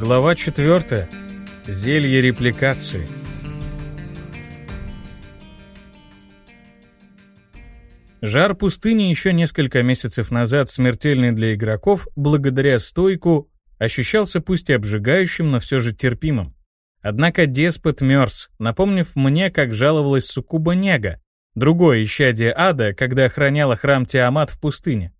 Глава 4. Зелье репликации. Жар пустыни еще несколько месяцев назад, смертельный для игроков, благодаря стойку, ощущался пусть и обжигающим, но все же терпимым. Однако деспот мерз, напомнив мне, как жаловалась Сукуба Нега, другое исчадие ада, когда охраняла храм Тиамат в пустыне.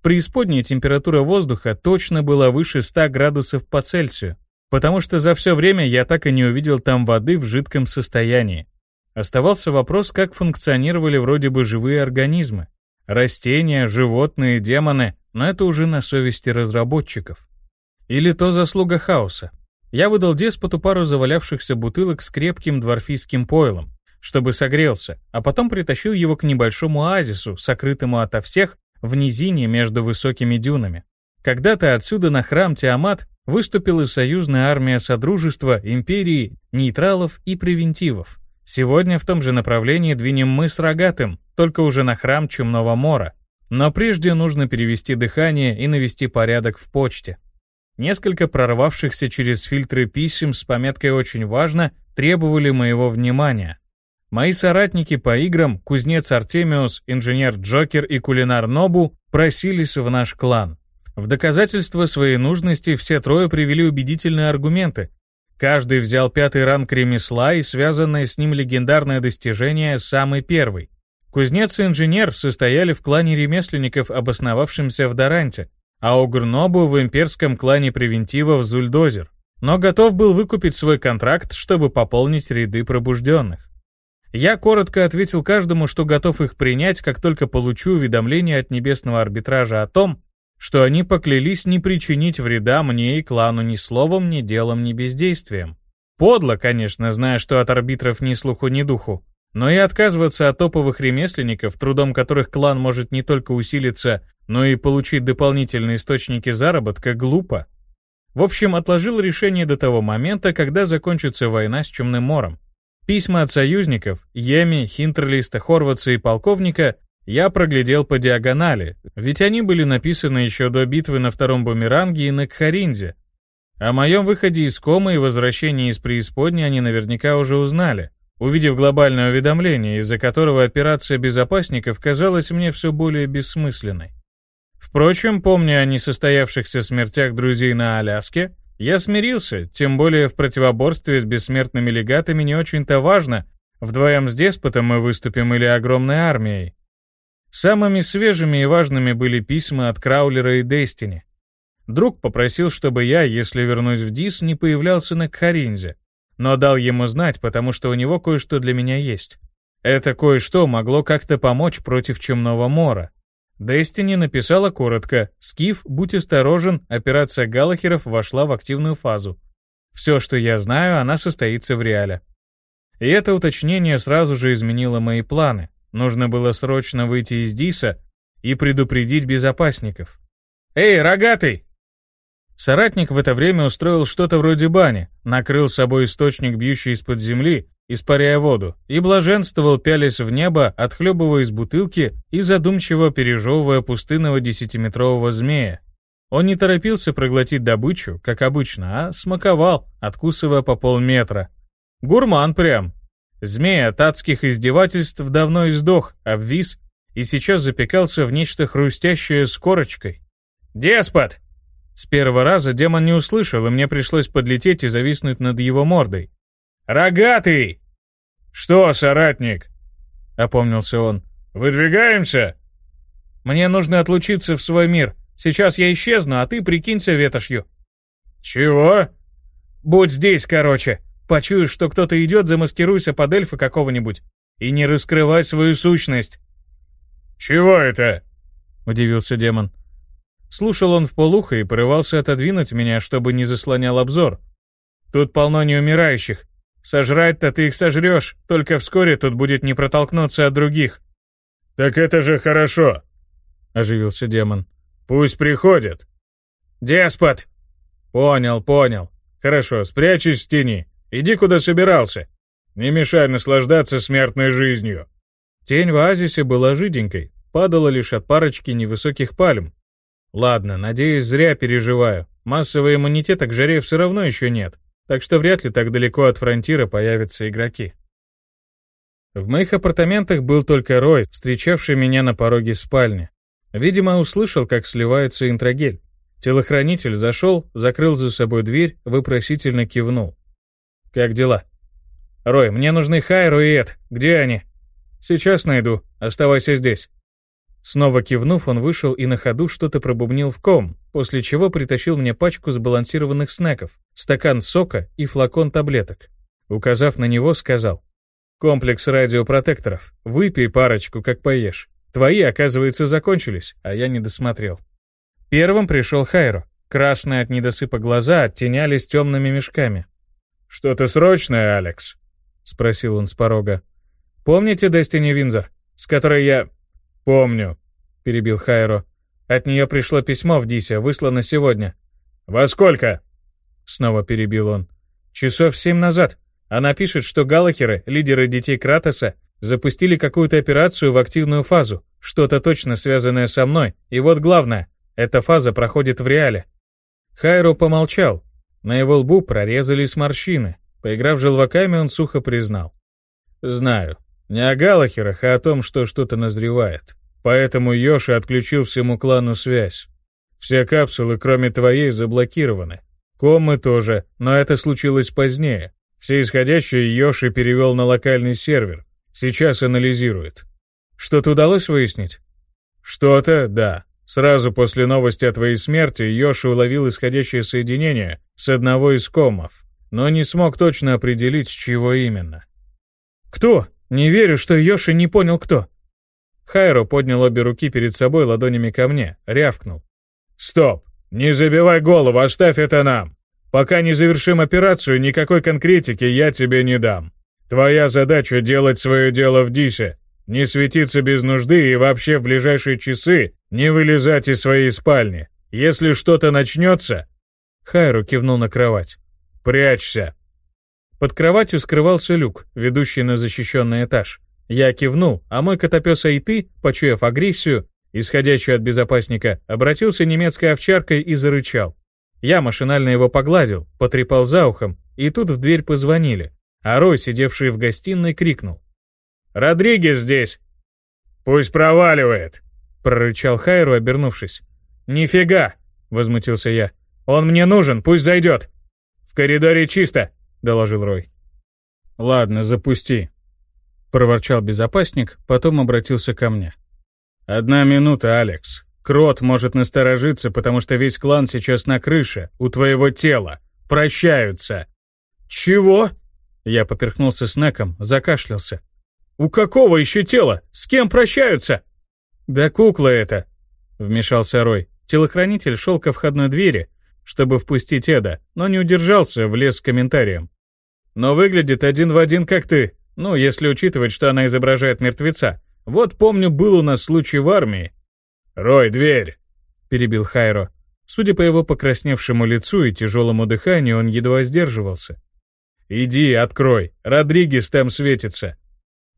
В преисподней температура воздуха точно была выше 100 градусов по Цельсию, потому что за все время я так и не увидел там воды в жидком состоянии. Оставался вопрос, как функционировали вроде бы живые организмы. Растения, животные, демоны, но это уже на совести разработчиков. Или то заслуга хаоса. Я выдал деспоту пару завалявшихся бутылок с крепким дворфийским пойлом, чтобы согрелся, а потом притащил его к небольшому оазису, сокрытому ото всех в низине между высокими дюнами. Когда-то отсюда на храм Тиамат выступила союзная армия Содружества, Империи, нейтралов и превентивов. Сегодня в том же направлении двинем мы с Рогатым, только уже на храм Чумного Мора. Но прежде нужно перевести дыхание и навести порядок в почте. Несколько прорвавшихся через фильтры писем с пометкой «Очень важно» требовали моего внимания. Мои соратники по играм, кузнец Артемиус, инженер Джокер и кулинар Нобу, просились в наш клан. В доказательство своей нужности все трое привели убедительные аргументы. Каждый взял пятый ранг ремесла и связанное с ним легендарное достижение «Самый первый». Кузнец и инженер состояли в клане ремесленников, обосновавшемся в Даранте, а Огрнобу в имперском клане превентивов Зульдозер, но готов был выкупить свой контракт, чтобы пополнить ряды пробужденных. Я коротко ответил каждому, что готов их принять, как только получу уведомление от небесного арбитража о том, что они поклялись не причинить вреда мне и клану ни словом, ни делом, ни бездействием. Подло, конечно, зная, что от арбитров ни слуху, ни духу. Но и отказываться от топовых ремесленников, трудом которых клан может не только усилиться, но и получить дополнительные источники заработка, глупо. В общем, отложил решение до того момента, когда закончится война с Чумным мором. Письма от союзников, Еми, Хинтерлиста, Хорватса и полковника я проглядел по диагонали, ведь они были написаны еще до битвы на втором бумеранге и на Кхаринзе. О моем выходе из комы и возвращении из преисподней они наверняка уже узнали, увидев глобальное уведомление, из-за которого операция безопасников казалась мне все более бессмысленной. Впрочем, помня о несостоявшихся смертях друзей на Аляске, я смирился, тем более в противоборстве с бессмертными легатами не очень-то важно, вдвоем с деспотом мы выступим или огромной армией. Самыми свежими и важными были письма от Краулера и Дестини. Друг попросил, чтобы я, если вернусь в Дис, не появлялся на Кхаринзе, но дал ему знать, потому что у него кое-что для меня есть. Это кое-что могло как-то помочь против Чумного Мора. Дестини написала коротко «Скиф, будь осторожен, операция Галлахеров вошла в активную фазу. Все, что я знаю, она состоится в реале». И это уточнение сразу же изменило мои планы. Нужно было срочно выйти из Диса и предупредить безопасников. «Эй, рогатый!» Соратник в это время устроил что-то вроде бани, накрыл собой источник, бьющий из-под земли, испаряя воду, и блаженствовал, пялясь в небо, отхлебывая из бутылки и задумчиво пережевывая пустынного десятиметрового змея. Он не торопился проглотить добычу, как обычно, а смаковал, откусывая по полметра. Гурман прям. Змей от адских издевательств давно издох, обвис и сейчас запекался в нечто хрустящее с корочкой. «Деспот!» С первого раза демон не услышал, и мне пришлось подлететь и зависнуть над его мордой. «Рогатый!» «Что, соратник?» — опомнился он. «Выдвигаемся?» «Мне нужно отлучиться в свой мир. Сейчас я исчезну, а ты прикинься ветошью». «Чего?» «Будь здесь, короче. Почуешь, что кто-то идет, замаскируйся под эльфа какого-нибудь. И не раскрывай свою сущность». «Чего это?» — удивился демон. Слушал он в полухо и порывался отодвинуть меня, чтобы не заслонял обзор. «Тут полно неумирающих. Сожрать-то ты их сожрешь, только вскоре тут будет не протолкнуться от других. Так это же хорошо, оживился демон. Пусть приходят. Деспот! Понял, понял. Хорошо, спрячься в тени. Иди куда собирался. Не мешай наслаждаться смертной жизнью. Тень в оазисе была жиденькой, падала лишь от парочки невысоких пальм. Ладно, надеюсь, зря переживаю. Массового иммунитета к жаре все равно еще нет, так что вряд ли так далеко от фронтира появятся игроки. В моих апартаментах был только Рой, встречавший меня на пороге спальни. Видимо, услышал, как сливается интрагель. Телохранитель зашел, закрыл за собой дверь, вопросительно кивнул. «Как дела?» «Рой, мне нужны Хайру и Эд. Где они?» «Сейчас найду. Оставайся здесь». Снова кивнув, он вышел и на ходу что-то пробубнил в ком, после чего притащил мне пачку сбалансированных снеков, стакан сока и флакон таблеток. Указав на него, сказал. «Комплекс радиопротекторов. Выпей парочку, как поешь. Твои, оказывается, закончились, а я не досмотрел». Первым пришел Хайро. Красные от недосыпа глаза оттенялись темными мешками. «Что-то срочное, Алекс?» — спросил он с порога. «Помните Дестини Винзор, с которой я...» «Помню», — перебил Хайро. «От нее пришло письмо в Дисе, выслано сегодня». «Во сколько?» Снова перебил он. «Часов семь назад. Она пишет, что Галахеры, лидеры детей Кратоса, запустили какую-то операцию в активную фазу, что-то точно связанное со мной, и вот главное, эта фаза проходит в реале». Хайро помолчал. На его лбу прорезались морщины. Поиграв желваками, он сухо признал. «Знаю. Не о Галахерах, а о том, что что-то назревает. Поэтому Йоши отключил всему клану связь. Все капсулы, кроме твоей, заблокированы. Комы тоже, но это случилось позднее. Все исходящие Йоши перевел на локальный сервер. Сейчас анализирует. Что-то удалось выяснить? Что-то, да. Сразу после новости о твоей смерти Йоши уловил исходящее соединение с одного из комов, но не смог точно определить, с чего именно. «Кто? Не верю, что Йоши не понял, кто». Хайро поднял обе руки перед собой ладонями ко мне, рявкнул. «Стоп! Не забивай голову, оставь это нам! Пока не завершим операцию, никакой конкретики я тебе не дам. Твоя задача делать свое дело в Дисе, не светиться без нужды и вообще в ближайшие часы не вылезать из своей спальни. Если что-то начнется...» Хайру кивнул на кровать. «Прячься!» Под кроватью скрывался люк, ведущий на защищенный этаж. Я кивнул, а мой котопес Айты, почуяв агрессию, исходящую от безопасника, обратился немецкой овчаркой и зарычал. Я машинально его погладил, потрепал за ухом, и тут в дверь позвонили, а Рой, сидевший в гостиной, крикнул. «Родригес здесь!» «Пусть проваливает!» — прорычал Хайру, обернувшись. «Нифига!» — возмутился я. «Он мне нужен, пусть зайдет!» «В коридоре чисто!» — доложил Рой. «Ладно, запусти», — проворчал безопасник, потом обратился ко мне. «Одна минута, Алекс. Крот может насторожиться, потому что весь клан сейчас на крыше, у твоего тела. Прощаются». «Чего?» Я поперхнулся снеком, закашлялся. «У какого еще тела? С кем прощаются?» «Да кукла это», — вмешался Рой. Телохранитель шел ко входной двери, чтобы впустить Эда, но не удержался, влез с комментарием. «Но выглядит один в один, как ты. Ну, если учитывать, что она изображает мертвеца. Вот помню, был у нас случай в армии». «Рой, дверь!» — перебил Хайро. Судя по его покрасневшему лицу и тяжелому дыханию, он едва сдерживался. «Иди, открой. Родригес там светится».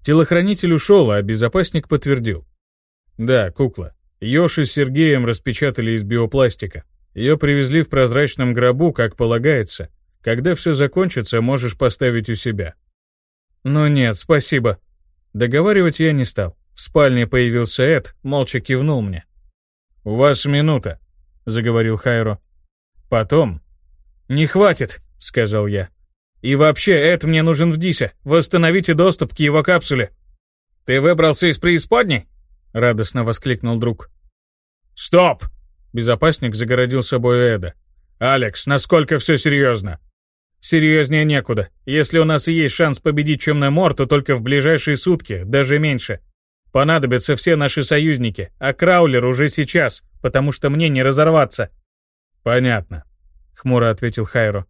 Телохранитель ушел, а безопасник подтвердил. «Да, кукла. Ёши с Сергеем распечатали из биопластика. Ее привезли в прозрачном гробу, как полагается. Когда все закончится, можешь поставить у себя. Ну нет, спасибо. Договаривать я не стал. В спальне появился Эд, молча кивнул мне. «У вас минута», — заговорил Хайро. «Потом». «Не хватит», — сказал я. «И вообще, Эд мне нужен в Дисе. Восстановите доступ к его капсуле». «Ты выбрался из преисподней?» — радостно воскликнул друг. «Стоп!» Безопасник загородил собой Эда. «Алекс, насколько все серьезно?» «Серьезнее некуда. Если у нас и есть шанс победить Черномор, то только в ближайшие сутки, даже меньше. Понадобятся все наши союзники, а Краулер уже сейчас, потому что мне не разорваться». «Понятно», — хмуро ответил Хайро.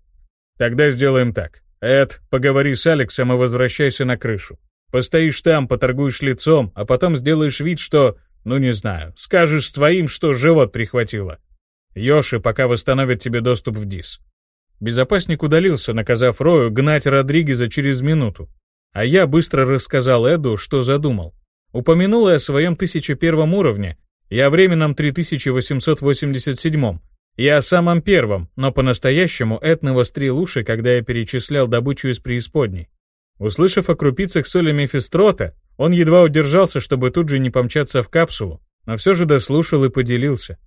«Тогда сделаем так. Эд, поговори с Алексом и возвращайся на крышу. Постоишь там, поторгуешь лицом, а потом сделаешь вид, что ну не знаю, скажешь своим, что живот прихватило. Йоши пока восстановит тебе доступ в ДИС. Безопасник удалился, наказав Рою гнать Родригеза через минуту. А я быстро рассказал Эду, что задумал. Упомянул я о своем 1001 уровне и о временном 3887, И о самом первом, но по-настоящему Эд навострил уши, когда я перечислял добычу из преисподней. Услышав о крупицах соли Мефистрота, он едва удержался, чтобы тут же не помчаться в капсулу, но все же дослушал и поделился.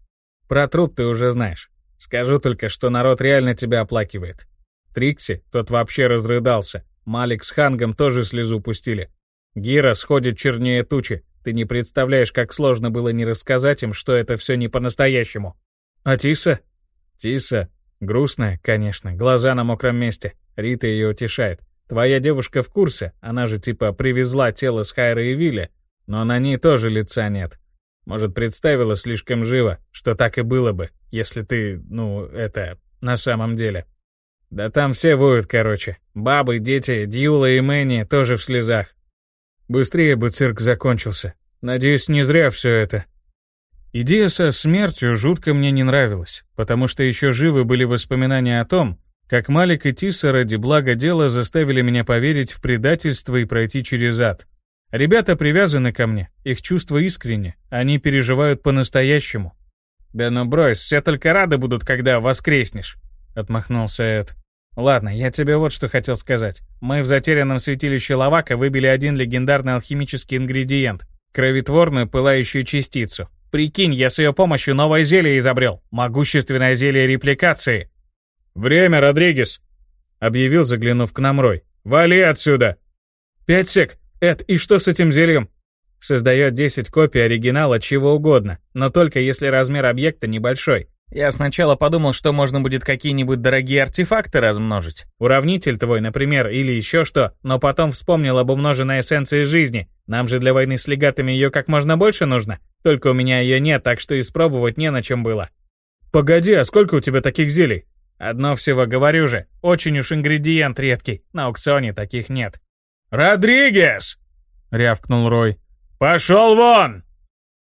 «Про труп ты уже знаешь. Скажу только, что народ реально тебя оплакивает. Трикси, тот вообще разрыдался. Малик с Хангом тоже слезу пустили. Гира сходит чернее тучи. Ты не представляешь, как сложно было не рассказать им, что это все не по-настоящему. А Тиса? Тиса. Грустная, конечно, глаза на мокром месте. Рита ее утешает. Твоя девушка в курсе, она же типа привезла тело с Хайра и Вилли, но на ней тоже лица нет. Может, представила слишком живо, что так и было бы, если ты, ну, это, на самом деле. Да там все воют, короче. Бабы, дети, Дьюла и Мэнни тоже в слезах. Быстрее бы цирк закончился. Надеюсь, не зря все это. Идея со смертью жутко мне не нравилась, потому что еще живы были воспоминания о том, как Малик и Тиса ради блага дела заставили меня поверить в предательство и пройти через ад. Ребята привязаны ко мне, их чувства искренне, они переживают по-настоящему. «Да ну брось, все только рады будут, когда воскреснешь», — отмахнулся Эд. «Ладно, я тебе вот что хотел сказать. Мы в затерянном святилище Лавака выбили один легендарный алхимический ингредиент — кровотворную пылающую частицу. Прикинь, я с ее помощью новое зелье изобрел. Могущественное зелье репликации. «Время, Родригес!» — объявил, заглянув к нам Рой. «Вали отсюда!» «Пять сек! Эд, и что с этим зельем?» Создает 10 копий оригинала чего угодно, но только если размер объекта небольшой. Я сначала подумал, что можно будет какие-нибудь дорогие артефакты размножить. Уравнитель твой, например, или еще что, но потом вспомнил об умноженной эссенции жизни. Нам же для войны с легатами ее как можно больше нужно. Только у меня ее нет, так что испробовать не на чем было. Погоди, а сколько у тебя таких зелий? Одно всего говорю же, очень уж ингредиент редкий, на аукционе таких нет. «Родригес!» — рявкнул Рой. «Пошел вон!»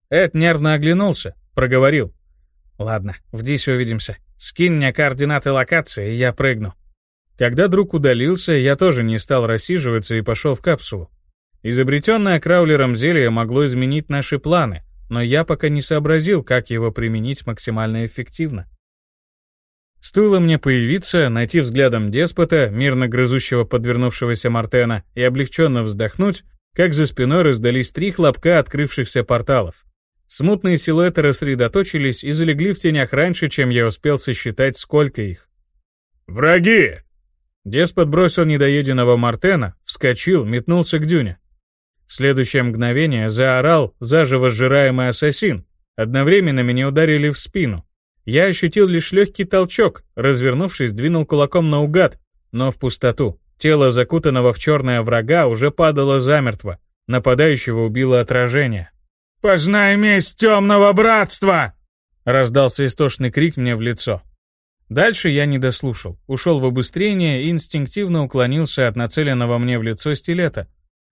Эд нервно оглянулся, проговорил. «Ладно, в Дисе увидимся. Скинь мне координаты локации, и я прыгну». Когда друг удалился, я тоже не стал рассиживаться и пошел в капсулу. Изобретенное Краулером зелье могло изменить наши планы, но я пока не сообразил, как его применить максимально эффективно. Стоило мне появиться, найти взглядом деспота, мирно грызущего подвернувшегося Мартена, и облегченно вздохнуть, как за спиной раздались три хлопка открывшихся порталов. Смутные силуэты рассредоточились и залегли в тенях раньше, чем я успел сосчитать, сколько их. «Враги!» Деспот бросил недоеденного Мартена, вскочил, метнулся к дюне. В следующее мгновение заорал заживо сжираемый ассасин. Одновременно меня ударили в спину. Я ощутил лишь легкий толчок, развернувшись, двинул кулаком наугад, но в пустоту. Тело закутанного в черное врага уже падало замертво. Нападающего убило отражение. «Познай месть темного братства!» Раздался истошный крик мне в лицо. Дальше я не дослушал, ушел в обыстрение и инстинктивно уклонился от нацеленного мне в лицо стилета.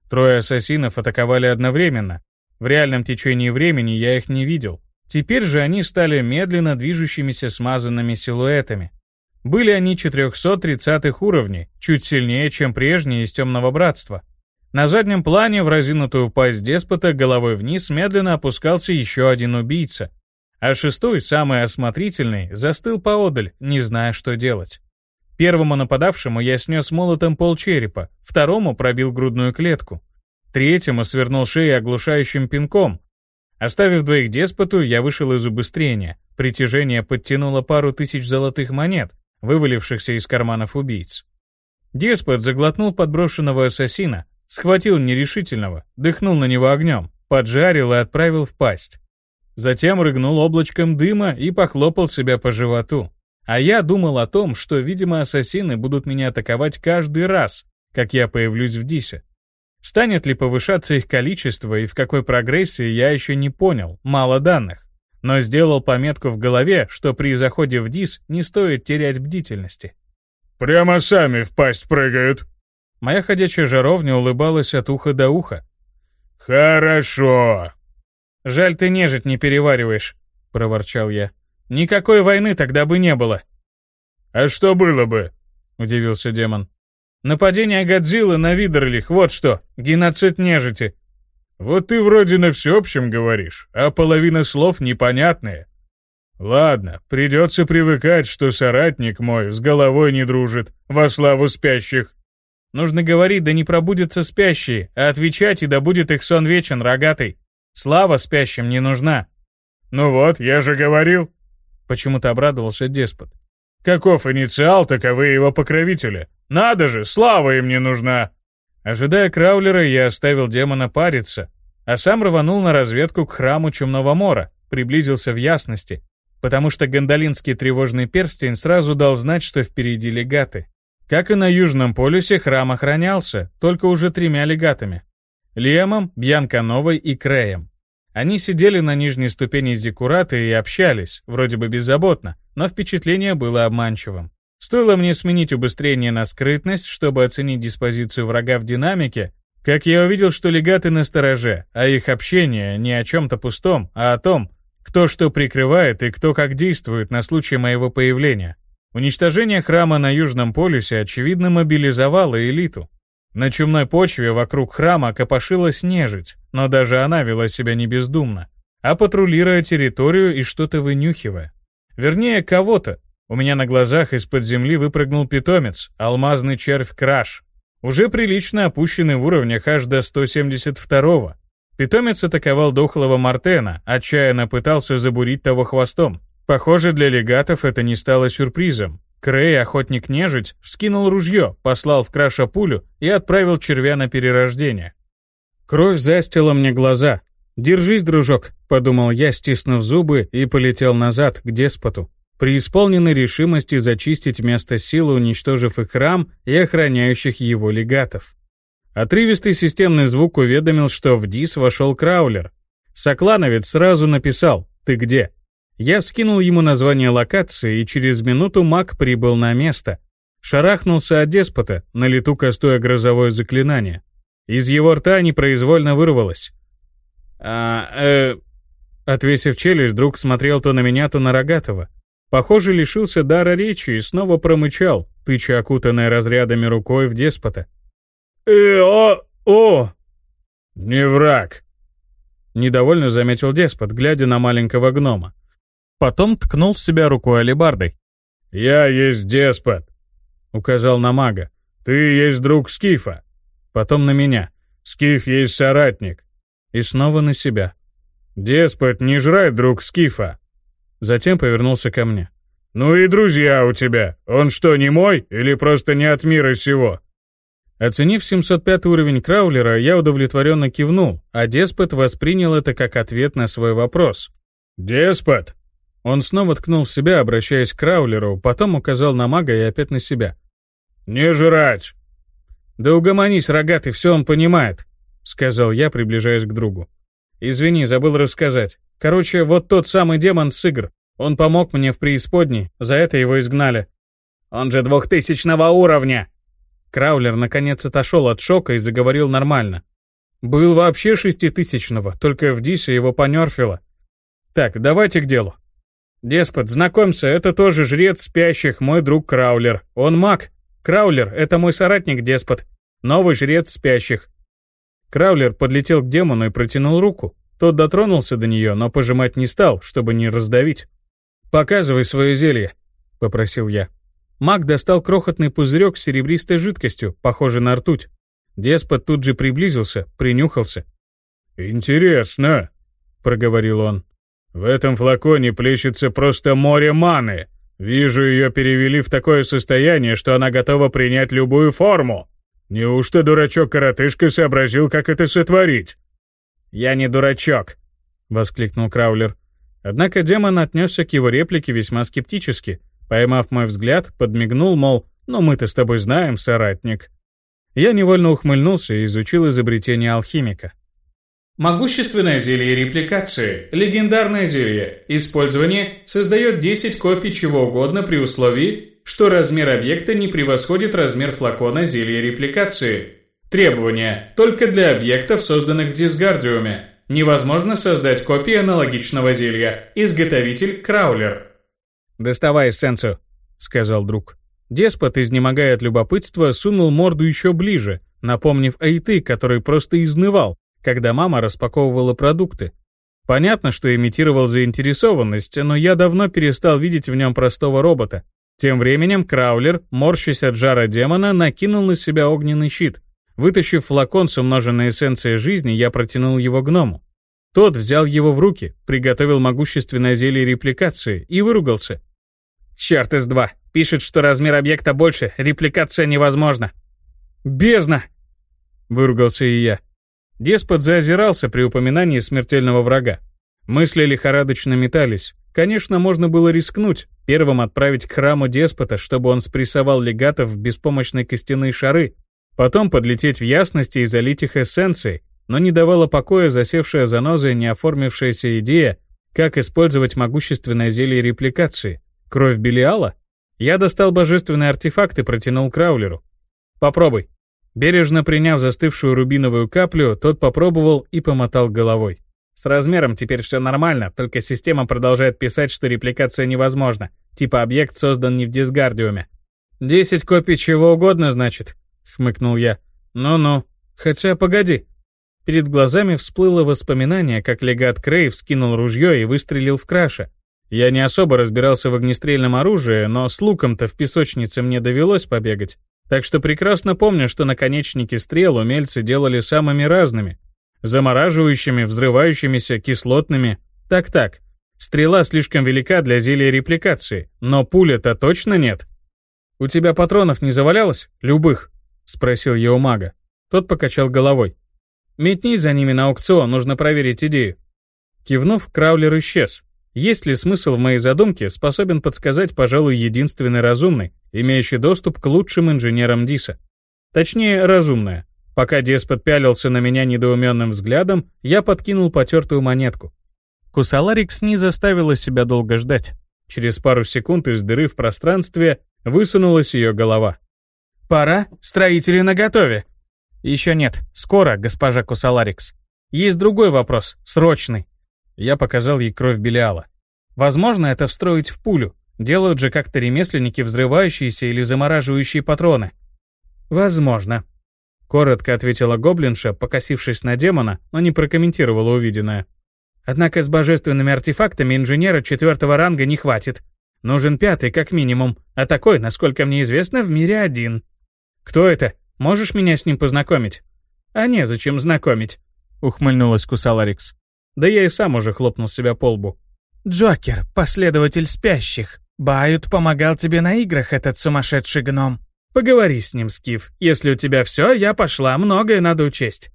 Трое ассасинов атаковали одновременно. В реальном течении времени я их не видел. Теперь же они стали медленно движущимися смазанными силуэтами. Были они 430-х уровней, чуть сильнее, чем прежние из Темного Братства. На заднем плане в разинутую пасть деспота головой вниз медленно опускался еще один убийца. А шестой, самый осмотрительный, застыл поодаль, не зная, что делать. Первому нападавшему я снес молотом полчерепа, второму пробил грудную клетку. Третьему свернул шею оглушающим пинком, Оставив двоих деспоту, я вышел из убыстрения. Притяжение подтянуло пару тысяч золотых монет, вывалившихся из карманов убийц. Деспот заглотнул подброшенного ассасина, схватил нерешительного, дыхнул на него огнем, поджарил и отправил в пасть. Затем рыгнул облачком дыма и похлопал себя по животу. А я думал о том, что, видимо, ассасины будут меня атаковать каждый раз, как я появлюсь в Дисе. Станет ли повышаться их количество и в какой прогрессии, я еще не понял, мало данных. Но сделал пометку в голове, что при заходе в ДИС не стоит терять бдительности. «Прямо сами в пасть прыгают!» Моя ходячая жаровня улыбалась от уха до уха. «Хорошо!» «Жаль, ты нежить не перевариваешь», — проворчал я. «Никакой войны тогда бы не было». «А что было бы?» — удивился демон. Нападение Годзиллы на Видерлих, вот что, геноцид нежити. Вот ты вроде на всеобщем говоришь, а половина слов непонятные. Ладно, придется привыкать, что соратник мой с головой не дружит, во славу спящих. Нужно говорить, да не пробудятся спящие, а отвечать, и да будет их сон вечен, рогатый. Слава спящим не нужна. Ну вот, я же говорил. Почему-то обрадовался деспот. Каков инициал, таковы его покровители. Надо же, слава им не нужна. Ожидая Краулера, я оставил демона париться, а сам рванул на разведку к храму Чумного Мора, приблизился в ясности, потому что гондолинский тревожный перстень сразу дал знать, что впереди легаты. Как и на Южном полюсе, храм охранялся, только уже тремя легатами. Лемом, Бьянкановой и Креем. Они сидели на нижней ступени Зиккурата и общались, вроде бы беззаботно, но впечатление было обманчивым. Стоило мне сменить убыстрение на скрытность, чтобы оценить диспозицию врага в динамике, как я увидел, что легаты на стороже, а их общение не о чем-то пустом, а о том, кто что прикрывает и кто как действует на случай моего появления. Уничтожение храма на Южном полюсе очевидно мобилизовало элиту. На чумной почве вокруг храма копошилась нежить, но даже она вела себя не бездумно, а патрулируя территорию и что-то вынюхивая. Вернее, кого-то. У меня на глазах из-под земли выпрыгнул питомец, алмазный червь Краш. Уже прилично опущенный в уровнях аж до 172-го. Питомец атаковал дохлого Мартена, отчаянно пытался забурить того хвостом. Похоже, для легатов это не стало сюрпризом. Крей, охотник-нежить, вскинул ружье, послал в краша пулю и отправил червя на перерождение. Кровь застила мне глаза. «Держись, дружок», — подумал я, стиснув зубы, и полетел назад, к деспоту, преисполненной решимости зачистить место силы, уничтожив и храм, и охраняющих его легатов. Отрывистый системный звук уведомил, что в ДИС вошел Краулер. Соклановец сразу написал «Ты где?». Я скинул ему название локации, и через минуту маг прибыл на место. Шарахнулся от деспота, на лету кастуя грозовое заклинание. Из его рта непроизвольно вырвалось. «А, э...» Отвесив челюсть, друг смотрел то на меня, то на Рогатого. Похоже, лишился дара речи и снова промычал, тыча окутанной разрядами рукой в деспота. «Э, о, о!» «Не враг!» Недовольно заметил деспот, глядя на маленького гнома. Потом ткнул в себя рукой алебардой. «Я есть деспот», — указал на мага. «Ты есть друг Скифа». Потом на меня. «Скиф есть соратник». И снова на себя. «Деспот не жрать, друг Скифа». Затем повернулся ко мне. «Ну и друзья у тебя. Он что, не мой или просто не от мира сего?» Оценив 705 уровень Краулера, я удовлетворенно кивнул, а Деспот воспринял это как ответ на свой вопрос. «Деспот!» Он снова ткнул в себя, обращаясь к Краулеру, потом указал на мага и опять на себя. «Не жрать!» «Да угомонись, рогатый, все он понимает», — сказал я, приближаясь к другу. «Извини, забыл рассказать. Короче, вот тот самый демон с игр. Он помог мне в преисподней, за это его изгнали». «Он же двухтысячного уровня!» Краулер наконец отошел от шока и заговорил нормально. «Был вообще шеститысячного, только в Дисе его понерфило. Так, давайте к делу. «Деспот, знакомься, это тоже жрец спящих, мой друг Краулер. Он маг. Краулер — это мой соратник, Деспот. Новый жрец спящих». Краулер подлетел к демону и протянул руку. Тот дотронулся до нее, но пожимать не стал, чтобы не раздавить. «Показывай свое зелье», — попросил я. Маг достал крохотный пузырек с серебристой жидкостью, похожий на ртуть. Деспот тут же приблизился, принюхался. «Интересно», — проговорил он. В этом флаконе плещется просто море маны. Вижу, ее перевели в такое состояние, что она готова принять любую форму. Неужто дурачок-коротышка сообразил, как это сотворить? «Я не дурачок», — воскликнул Краулер. Однако демон отнесся к его реплике весьма скептически. Поймав мой взгляд, подмигнул, мол, «Ну мы-то с тобой знаем, соратник». Я невольно ухмыльнулся и изучил изобретение алхимика. Могущественное зелье репликации. Легендарное зелье. Использование создает 10 копий чего угодно при условии, что размер объекта не превосходит размер флакона зелья репликации. Требования. Только для объектов, созданных в дисгардиуме. Невозможно создать копии аналогичного зелья. Изготовитель Краулер. «Доставай эссенцию», — сказал друг. Деспот, изнемогая от любопытства, сунул морду еще ближе, напомнив Айты, который просто изнывал, когда мама распаковывала продукты. Понятно, что имитировал заинтересованность, но я давно перестал видеть в нем простого робота. Тем временем Краулер, морщась от жара демона, накинул на себя огненный щит. Вытащив флакон с умноженной эссенцией жизни, я протянул его гному. Тот взял его в руки, приготовил могущественное зелье репликации и выругался. «Черт из два! Пишет, что размер объекта больше, репликация невозможна!» «Бездна!» — выругался и я. Деспот заозирался при упоминании смертельного врага. Мысли лихорадочно метались. Конечно, можно было рискнуть, первым отправить к храму деспота, чтобы он спрессовал легатов в беспомощные костяные шары, потом подлететь в ясности и залить их эссенцией, но не давала покоя засевшая занозой не оформившаяся идея, как использовать могущественное зелье репликации. Кровь Белиала? Я достал божественный артефакт и протянул Краулеру. «Попробуй». Бережно приняв застывшую рубиновую каплю, тот попробовал и помотал головой. С размером теперь все нормально, только система продолжает писать, что репликация невозможна. Типа объект создан не в дисгардиуме. «Десять копий чего угодно, значит?» — хмыкнул я. «Ну-ну. Хотя, погоди». Перед глазами всплыло воспоминание, как легат Крейв скинул ружье и выстрелил в Краша. Я не особо разбирался в огнестрельном оружии, но с луком-то в песочнице мне довелось побегать. Так что прекрасно помню, что наконечники стрел умельцы делали самыми разными. Замораживающими, взрывающимися, кислотными. Так-так. Стрела слишком велика для зелья репликации, но пуля-то точно нет. «У тебя патронов не завалялось? Любых?» — спросил я у мага. Тот покачал головой. «Метнись за ними на аукцион, нужно проверить идею». Кивнув, Краулер исчез. Есть ли смысл в моей задумке, способен подсказать, пожалуй, единственный разумный, имеющий доступ к лучшим инженерам Диса. Точнее, разумная. Пока деспот пялился на меня недоуменным взглядом, я подкинул потертую монетку. Кусаларикс не заставила себя долго ждать. Через пару секунд из дыры в пространстве высунулась ее голова. «Пора? Строители наготове!» «Еще нет. Скоро, госпожа Кусаларикс. Есть другой вопрос, срочный. Я показал ей кровь Белиала. Возможно, это встроить в пулю. Делают же как-то ремесленники взрывающиеся или замораживающие патроны. Возможно. Коротко ответила гоблинша, покосившись на демона, но не прокомментировала увиденное. Однако с божественными артефактами инженера четвертого ранга не хватит. Нужен пятый как минимум, а такой, насколько мне известно, в мире один. Кто это? Можешь меня с ним познакомить? А незачем знакомить, ухмыльнулась Кусаларикс. Да я и сам уже хлопнул себя по лбу. «Джокер, последователь спящих. Бают помогал тебе на играх, этот сумасшедший гном. Поговори с ним, Скиф. Если у тебя все, я пошла, многое надо учесть».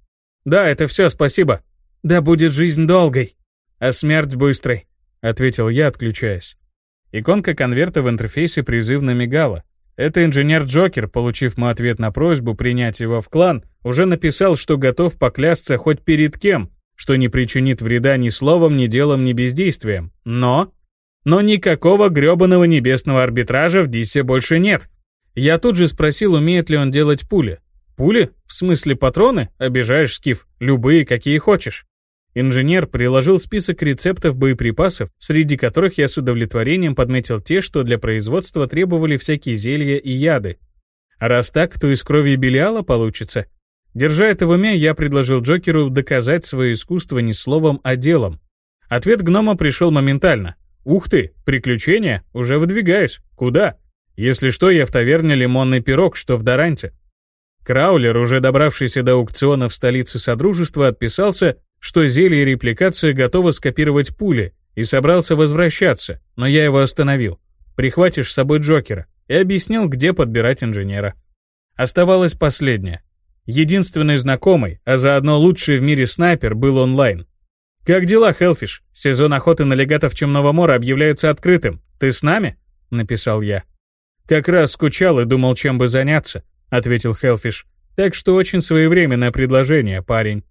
«Да, это все, спасибо». «Да будет жизнь долгой, а смерть быстрой», — ответил я, отключаясь. Иконка конверта в интерфейсе призывно мигала. Это инженер Джокер, получив мой ответ на просьбу принять его в клан, уже написал, что готов поклясться хоть перед кем, что не причинит вреда ни словом, ни делом, ни бездействием. Но... Но никакого грёбаного небесного арбитража в Дисе больше нет. Я тут же спросил, умеет ли он делать пули. Пули? В смысле патроны? Обижаешь, Скиф. Любые, какие хочешь. Инженер приложил список рецептов боеприпасов, среди которых я с удовлетворением подметил те, что для производства требовали всякие зелья и яды. А раз так, то из крови Белиала получится. Держа это в уме, я предложил Джокеру доказать свое искусство не словом, а делом. Ответ гнома пришел моментально. «Ух ты, приключения? Уже выдвигаюсь. Куда? Если что, я в таверне «Лимонный пирог», что в Даранте». Краулер, уже добравшийся до аукциона в столице Содружества, отписался, что зелье репликации готово скопировать пули, и собрался возвращаться, но я его остановил. «Прихватишь с собой Джокера» и объяснил, где подбирать инженера. Оставалось последнее. Единственный знакомый, а заодно лучший в мире снайпер, был онлайн. «Как дела, Хелфиш? Сезон охоты на легатов Темного мора объявляется открытым. Ты с нами?» — написал я. «Как раз скучал и думал, чем бы заняться», — ответил Хелфиш. «Так что очень своевременное предложение, парень».